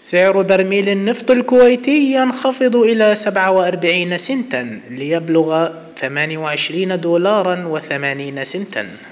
سعر برميل النفط الكويتي ينخفض إلى 47 سنتا ليبلغ 28 دولارا و80 سنتا.